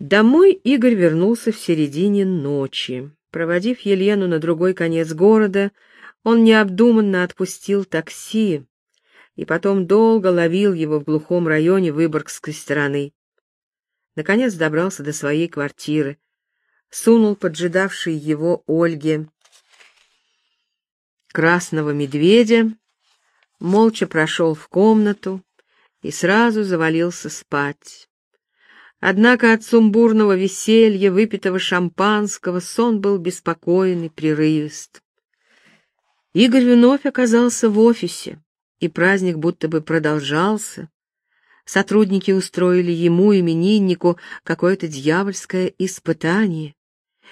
Домой Игорь вернулся в середине ночи. Проводив Елену на другой конец города, он необдуманно отпустил такси и потом долго ловил его в глухом районе Выборгской стороны. Наконец добрался до своей квартиры, сунул поджидавшей его Ольге красного медведя, молча прошел в комнату и сразу завалился спать. Однако от сумбурного веселья, выпитого шампанского, сон был беспокойный, прерывист. Игорь вновь оказался в офисе, и праздник будто бы продолжался. Сотрудники устроили ему, имениннику, какое-то дьявольское испытание.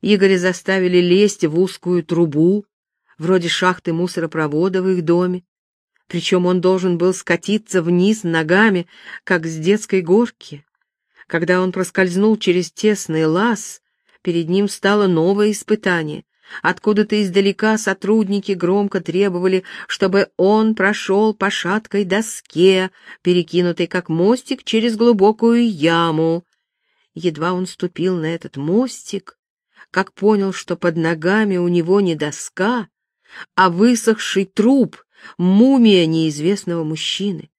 Игоря заставили лезть в узкую трубу, вроде шахты мусоропровода в их доме. Причем он должен был скатиться вниз ногами, как с детской горки. Когда он проскользнул через тесный лаз, перед ним стало новое испытание. Откуда-то издалека сотрудники громко требовали, чтобы он прошел по шаткой доске, перекинутой как мостик через глубокую яму. Едва он ступил на этот мостик, как понял, что под ногами у него не доска, а высохший труп, мумия неизвестного мужчины.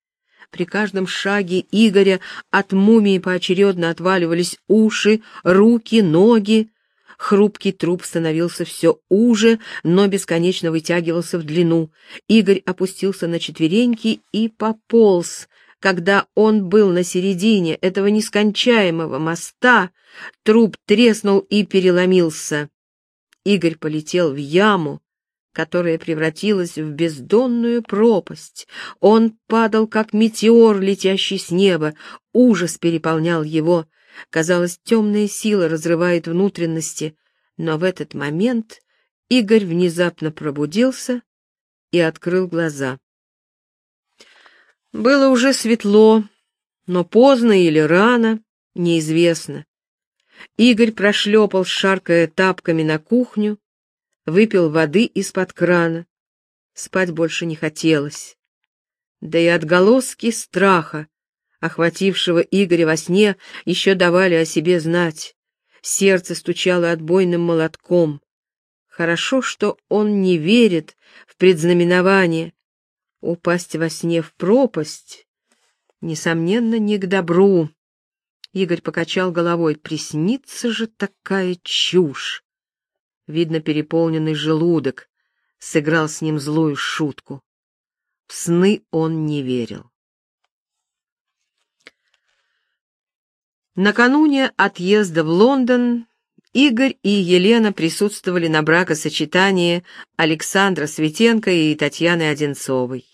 При каждом шаге Игоря от мумии поочередно отваливались уши, руки, ноги. Хрупкий труп становился все уже, но бесконечно вытягивался в длину. Игорь опустился на четвереньки и пополз. Когда он был на середине этого нескончаемого моста, труп треснул и переломился. Игорь полетел в яму, которая превратилась в бездонную пропасть. Он падал, как метеор, летящий с неба. Ужас переполнял его. Казалось, темная сила разрывает внутренности. Но в этот момент Игорь внезапно пробудился и открыл глаза. Было уже светло, но поздно или рано, неизвестно. Игорь прошлепал, шаркая тапками на кухню, выпил воды из-под крана. Спать больше не хотелось. Да и отголоски страха, охватившего Игоря во сне, еще давали о себе знать. Сердце стучало отбойным молотком. Хорошо, что он не верит в предзнаменование. Упасть во сне в пропасть, несомненно, не к добру. Игорь покачал головой. Приснится же такая чушь видно, переполненный желудок, сыграл с ним злую шутку. В сны он не верил. Накануне отъезда в Лондон Игорь и Елена присутствовали на бракосочетании Александра Светенко и Татьяны Одинцовой.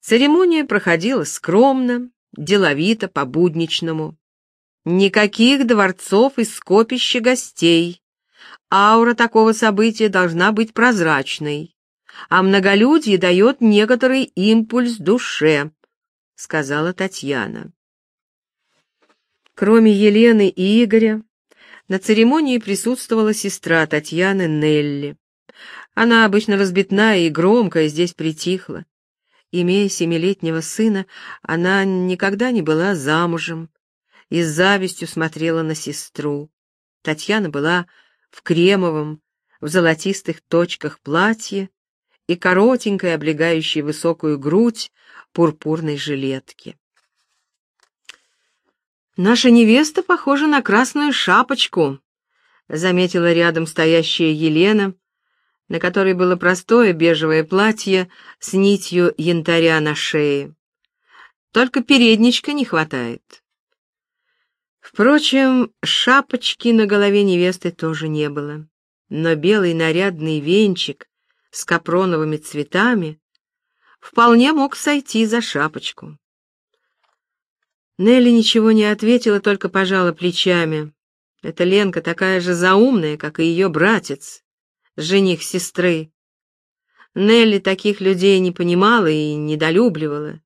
Церемония проходила скромно, деловито, по-будничному. Никаких дворцов и скопища гостей, Аура такого события должна быть прозрачной, а многолюдье дает некоторый импульс душе, — сказала Татьяна. Кроме Елены и Игоря, на церемонии присутствовала сестра Татьяны Нелли. Она обычно разбитная и громкая, здесь притихла. Имея семилетнего сына, она никогда не была замужем и с завистью смотрела на сестру. Татьяна была в кремовом, в золотистых точках платье и коротенькой, облегающей высокую грудь, пурпурной жилетки. «Наша невеста похожа на красную шапочку», — заметила рядом стоящая Елена, на которой было простое бежевое платье с нитью янтаря на шее. «Только передничка не хватает». Впрочем, шапочки на голове невесты тоже не было, но белый нарядный венчик с капроновыми цветами вполне мог сойти за шапочку. Нелли ничего не ответила, только пожала плечами. Эта Ленка такая же заумная, как и ее братец, жених сестры. Нелли таких людей не понимала и недолюбливала.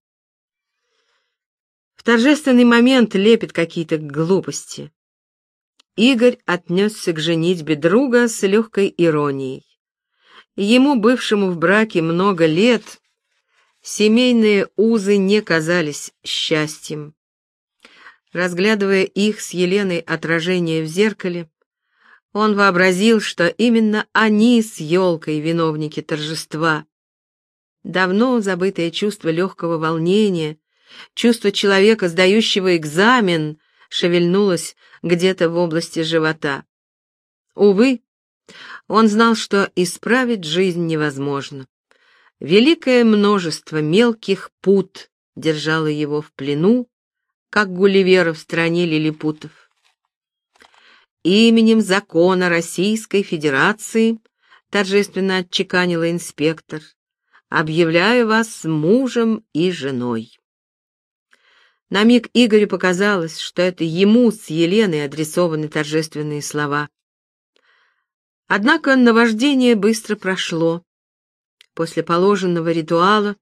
Торжественный момент лепит какие-то глупости. Игорь отнесся к женитьбе друга с легкой иронией. Ему, бывшему в браке много лет, семейные узы не казались счастьем. Разглядывая их с Еленой отражение в зеркале, он вообразил, что именно они с елкой виновники торжества. Давно забытое чувство легкого волнения, чувство человека, сдающего экзамен, шевельнулось где-то в области живота. Увы, он знал, что исправить жизнь невозможно. Великое множество мелких пут держало его в плену, как Гулливера в стране лилипутов. Именем закона Российской Федерации, торжественно отчеканила инспектор, объявляю вас мужем и женой. На миг Игорю показалось, что это ему с Еленой адресованы торжественные слова. Однако наваждение быстро прошло. После положенного ритуала,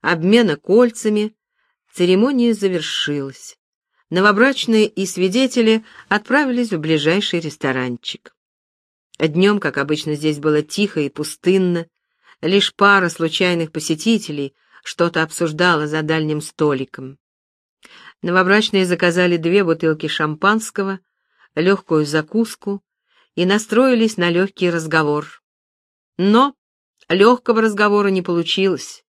обмена кольцами, церемония завершилась. Новобрачные и свидетели отправились в ближайший ресторанчик. Днем, как обычно, здесь было тихо и пустынно. Лишь пара случайных посетителей что-то обсуждала за дальним столиком. Новобрачные заказали две бутылки шампанского, легкую закуску и настроились на легкий разговор. Но легкого разговора не получилось.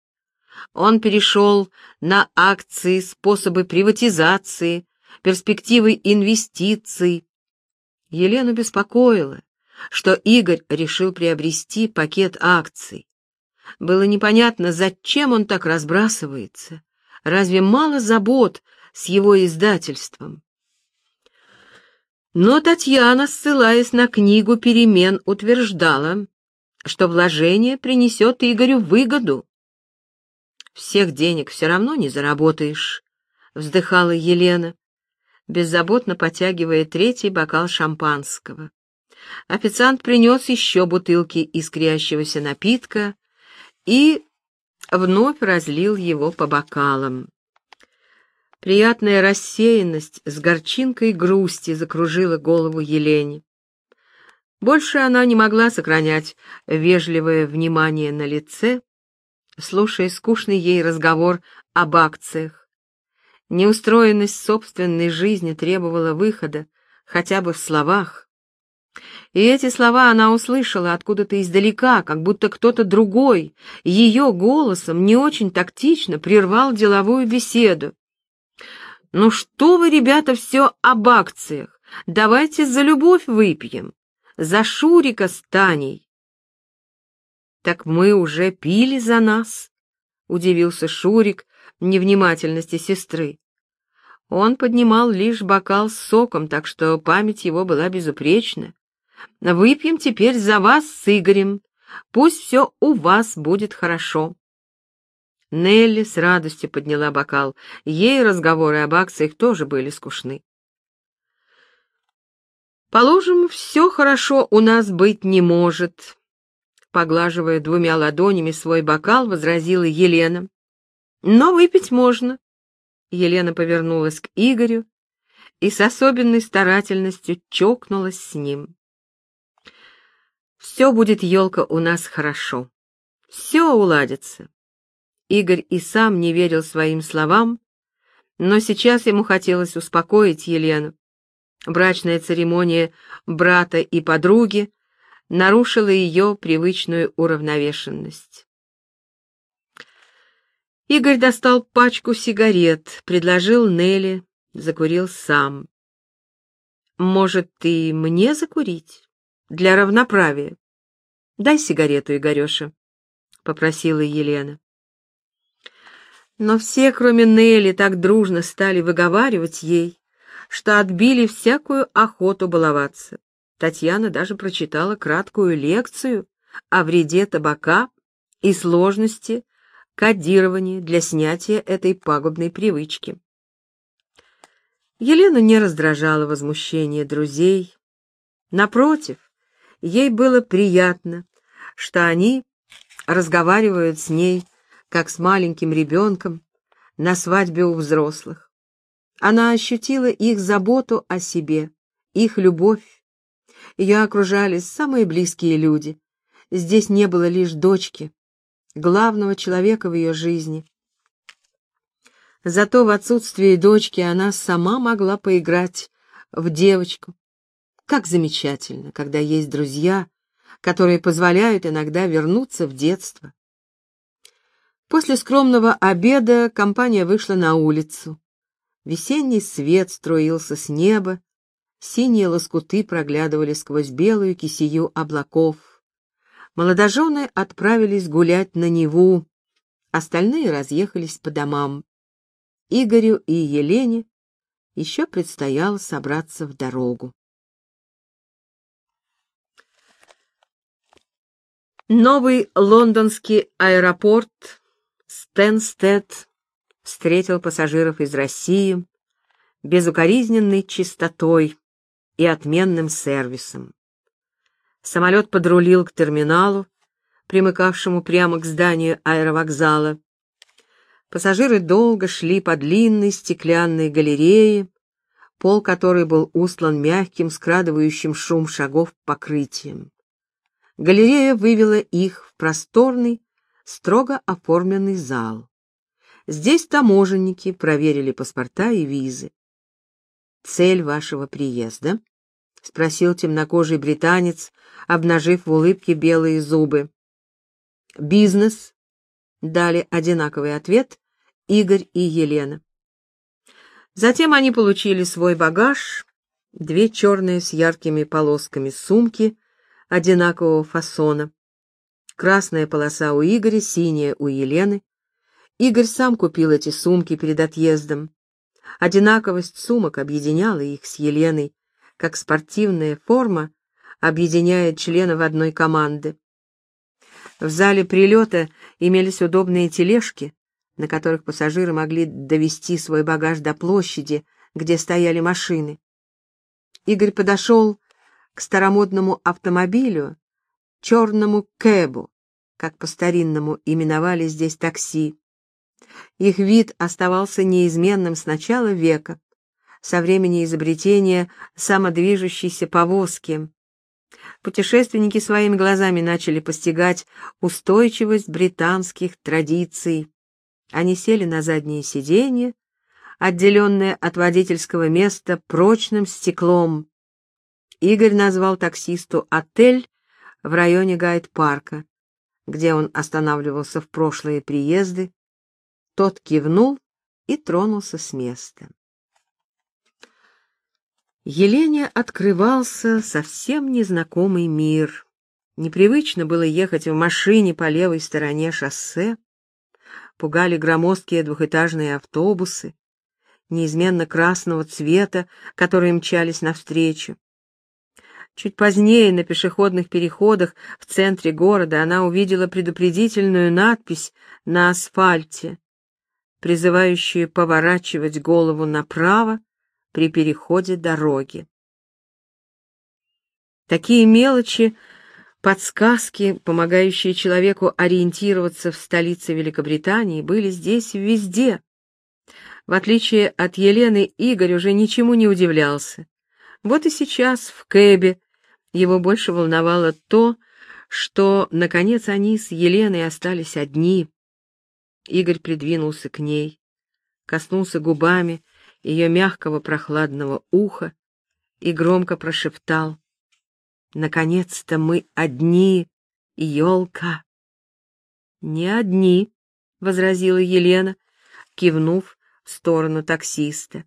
Он перешел на акции, способы приватизации, перспективы инвестиций. Елену беспокоило, что Игорь решил приобрести пакет акций. Было непонятно, зачем он так разбрасывается. Разве мало забот с его издательством? Но Татьяна, ссылаясь на книгу перемен, утверждала, что вложение принесет Игорю выгоду. «Всех денег все равно не заработаешь», — вздыхала Елена, беззаботно потягивая третий бокал шампанского. Официант принес еще бутылки искрящегося напитка и вновь разлил его по бокалам. Приятная рассеянность с горчинкой грусти закружила голову Елене. Больше она не могла сохранять вежливое внимание на лице, слушая скучный ей разговор об акциях. Неустроенность собственной жизни требовала выхода, хотя бы в словах. И эти слова она услышала откуда-то издалека, как будто кто-то другой, ее голосом не очень тактично прервал деловую беседу. «Ну что вы, ребята, все об акциях? Давайте за любовь выпьем за Шурика с Таней. «Так мы уже пили за нас», — удивился Шурик невнимательности сестры. Он поднимал лишь бокал с соком, так что память его была безупречна. «Выпьем теперь за вас с Игорем. Пусть все у вас будет хорошо». Нелли с радостью подняла бокал. Ей разговоры об акциях тоже были скучны. Положим, все хорошо у нас быть не может. Поглаживая двумя ладонями свой бокал, возразила Елена. Но выпить можно. Елена повернулась к Игорю и с особенной старательностью чокнулась с ним. Все будет, елка, у нас хорошо. Все уладится. Игорь и сам не верил своим словам, но сейчас ему хотелось успокоить Елену. Брачная церемония брата и подруги нарушила ее привычную уравновешенность. Игорь достал пачку сигарет, предложил Нелли, закурил сам. «Может, ты мне закурить? Для равноправия. Дай сигарету, Игореша», — попросила Елена. Но все, кроме Нелли, так дружно стали выговаривать ей, что отбили всякую охоту баловаться. Татьяна даже прочитала краткую лекцию о вреде табака и сложности кодирования для снятия этой пагубной привычки. Елену не раздражало возмущение друзей. Напротив, ей было приятно, что они разговаривают с ней, как с маленьким ребенком, на свадьбе у взрослых. Она ощутила их заботу о себе, их любовь. Ее окружали самые близкие люди. Здесь не было лишь дочки, главного человека в ее жизни. Зато в отсутствие дочки она сама могла поиграть в девочку. Как замечательно, когда есть друзья, которые позволяют иногда вернуться в детство. После скромного обеда компания вышла на улицу. Весенний свет струился с неба, синие лоскуты проглядывали сквозь белую кисею облаков. Молодожены отправились гулять на Неву, остальные разъехались по домам. Игорю и Елене еще предстояло собраться в дорогу. Новый лондонский аэропорт Стенстед встретил пассажиров из России безукоризненной чистотой и отменным сервисом. Самолет подрулил к терминалу, примыкавшему прямо к зданию аэровокзала. Пассажиры долго шли по длинной стеклянной галерее, пол которой был устлан мягким, скрадывающим шум шагов покрытием. Галерея вывела их в просторный, строго оформленный зал. Здесь таможенники проверили паспорта и визы. «Цель вашего приезда?» — спросил темнокожий британец, обнажив в улыбке белые зубы. «Бизнес», — дали одинаковый ответ Игорь и Елена. Затем они получили свой багаж, две черные с яркими полосками сумки одинакового фасона. Красная полоса у Игоря, синяя у Елены. Игорь сам купил эти сумки перед отъездом. Одинаковость сумок объединяла их с Еленой, как спортивная форма объединяет членов одной команды. В зале прилета имелись удобные тележки, на которых пассажиры могли довести свой багаж до площади, где стояли машины. Игорь подошел к старомодному автомобилю, черному кэбу, как по-старинному именовали здесь такси. Их вид оставался неизменным с начала века, со времени изобретения самодвижущейся повозки. Путешественники своими глазами начали постигать устойчивость британских традиций. Они сели на заднее сиденье, отделенное от водительского места прочным стеклом, Игорь назвал таксисту отель в районе Гайд-парка, где он останавливался в прошлые приезды. Тот кивнул и тронулся с места. Елене открывался совсем незнакомый мир. Непривычно было ехать в машине по левой стороне шоссе. Пугали громоздкие двухэтажные автобусы, неизменно красного цвета, которые мчались навстречу. Чуть позднее на пешеходных переходах в центре города она увидела предупредительную надпись на асфальте, призывающую поворачивать голову направо при переходе дороги. Такие мелочи, подсказки, помогающие человеку ориентироваться в столице Великобритании, были здесь везде. В отличие от Елены, Игорь уже ничему не удивлялся. Вот и сейчас в Кэбе его больше волновало то, что, наконец, они с Еленой остались одни. Игорь придвинулся к ней, коснулся губами ее мягкого прохладного уха и громко прошептал. «Наконец-то мы одни, елка!» «Не одни», — возразила Елена, кивнув в сторону таксиста.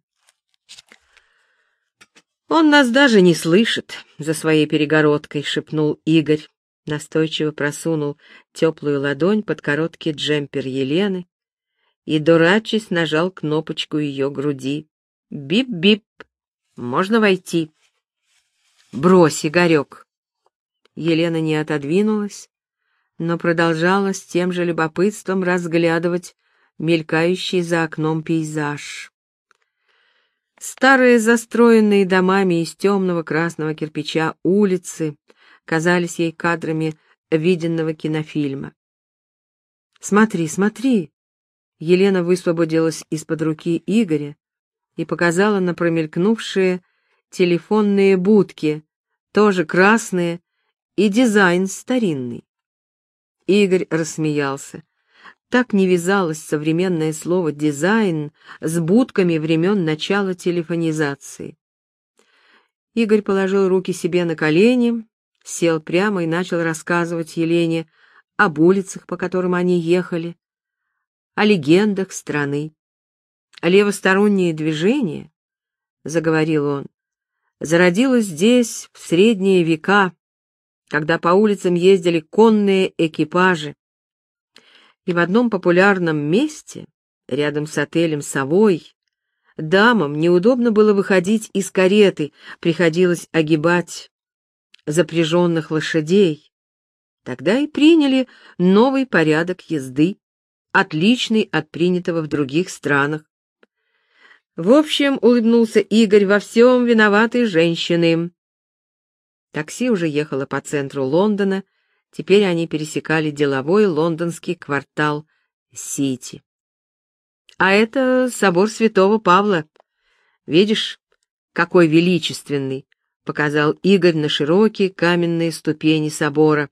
«Он нас даже не слышит за своей перегородкой», — шепнул Игорь. Настойчиво просунул теплую ладонь под короткий джемпер Елены и, дурачись, нажал кнопочку ее груди. «Бип-бип! Можно войти?» «Брось, Игорек!» Елена не отодвинулась, но продолжала с тем же любопытством разглядывать мелькающий за окном пейзаж. Старые застроенные домами из темного красного кирпича улицы казались ей кадрами виденного кинофильма. «Смотри, смотри!» Елена высвободилась из-под руки Игоря и показала на промелькнувшие телефонные будки, тоже красные, и дизайн старинный. Игорь рассмеялся. Так не вязалось современное слово «дизайн» с будками времен начала телефонизации. Игорь положил руки себе на колени, сел прямо и начал рассказывать Елене об улицах, по которым они ехали, о легендах страны. Левостороннее движение, — заговорил он, — зародилось здесь в средние века, когда по улицам ездили конные экипажи. И в одном популярном месте, рядом с отелем «Совой», дамам неудобно было выходить из кареты, приходилось огибать запряженных лошадей. Тогда и приняли новый порядок езды, отличный от принятого в других странах. В общем, улыбнулся Игорь, во всем виноваты женщины. Такси уже ехало по центру Лондона, теперь они пересекали деловой лондонский квартал Сити. А это собор святого Павла. Видишь, какой величественный, показал Игорь на широкие каменные ступени собора.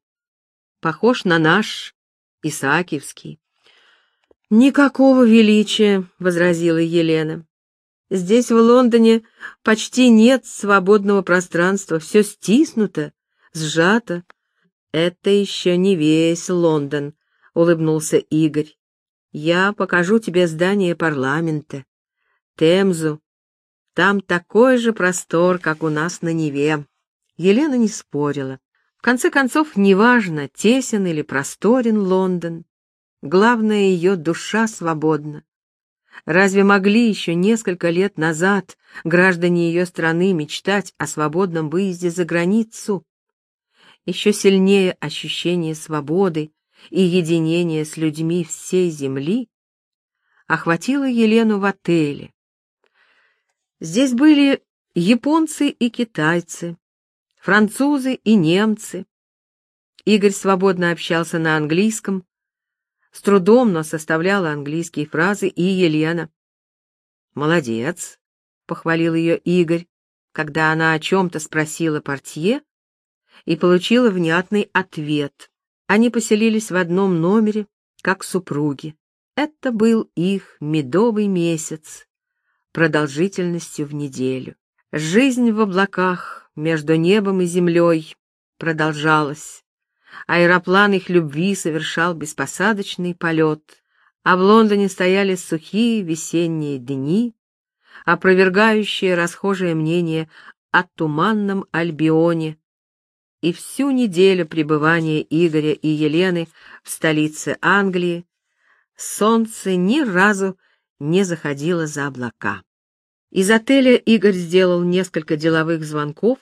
Похож на наш Исаакиевский. Никакого величия, возразила Елена. Здесь, в Лондоне, почти нет свободного пространства, все стиснуто, сжато. Это еще не весь Лондон, улыбнулся Игорь. Я покажу тебе здание парламента, Темзу. Там такой же простор, как у нас на Неве. Елена не спорила. В конце концов, неважно, тесен или просторен Лондон. Главное, ее душа свободна. Разве могли еще несколько лет назад граждане ее страны мечтать о свободном выезде за границу? Еще сильнее ощущение свободы и единения с людьми всей земли охватило Елену в отеле. Здесь были японцы и китайцы, французы и немцы. Игорь свободно общался на английском, с трудом, но составляла английские фразы и Елена. «Молодец», — похвалил ее Игорь, когда она о чем-то спросила портье и получила внятный ответ. Они поселились в одном номере, как супруги. Это был их медовый месяц, продолжительностью в неделю. Жизнь в облаках между небом и землей продолжалась. Аэроплан их любви совершал беспосадочный полет, а в Лондоне стояли сухие весенние дни, опровергающие расхожее мнение о туманном Альбионе, и всю неделю пребывания Игоря и Елены в столице Англии солнце ни разу не заходило за облака. Из отеля Игорь сделал несколько деловых звонков,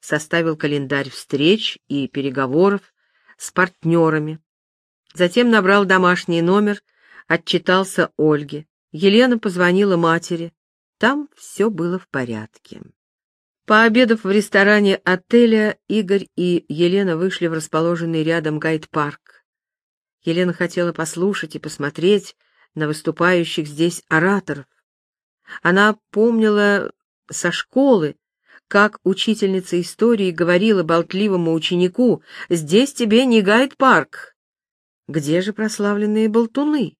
составил календарь встреч и переговоров с партнерами. Затем набрал домашний номер, отчитался Ольге. Елена позвонила матери. Там все было в порядке. Пообедав в ресторане отеля, Игорь и Елена вышли в расположенный рядом гайд-парк. Елена хотела послушать и посмотреть на выступающих здесь ораторов. Она помнила со школы, как учительница истории говорила болтливому ученику, «Здесь тебе не гайд-парк». Где же прославленные болтуны?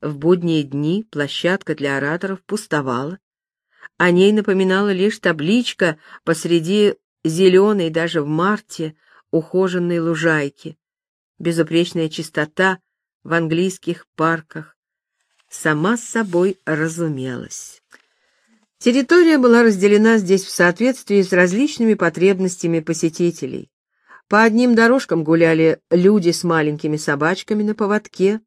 В будние дни площадка для ораторов пустовала. О ней напоминала лишь табличка посреди зеленой даже в марте ухоженной лужайки. Безупречная чистота в английских парках сама с собой разумелась. Территория была разделена здесь в соответствии с различными потребностями посетителей. По одним дорожкам гуляли люди с маленькими собачками на поводке,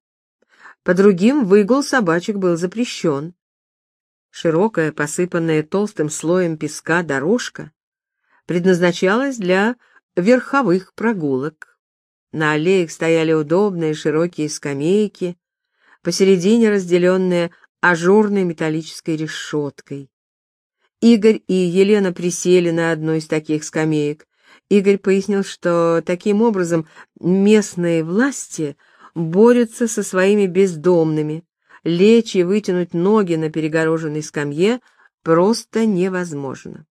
по другим выгул собачек был запрещен. Широкая, посыпанная толстым слоем песка дорожка предназначалась для верховых прогулок. На аллеях стояли удобные широкие скамейки, посередине разделенные ажурной металлической решеткой. Игорь и Елена присели на одну из таких скамеек. Игорь пояснил, что таким образом местные власти борются со своими бездомными. Лечь и вытянуть ноги на перегороженной скамье просто невозможно.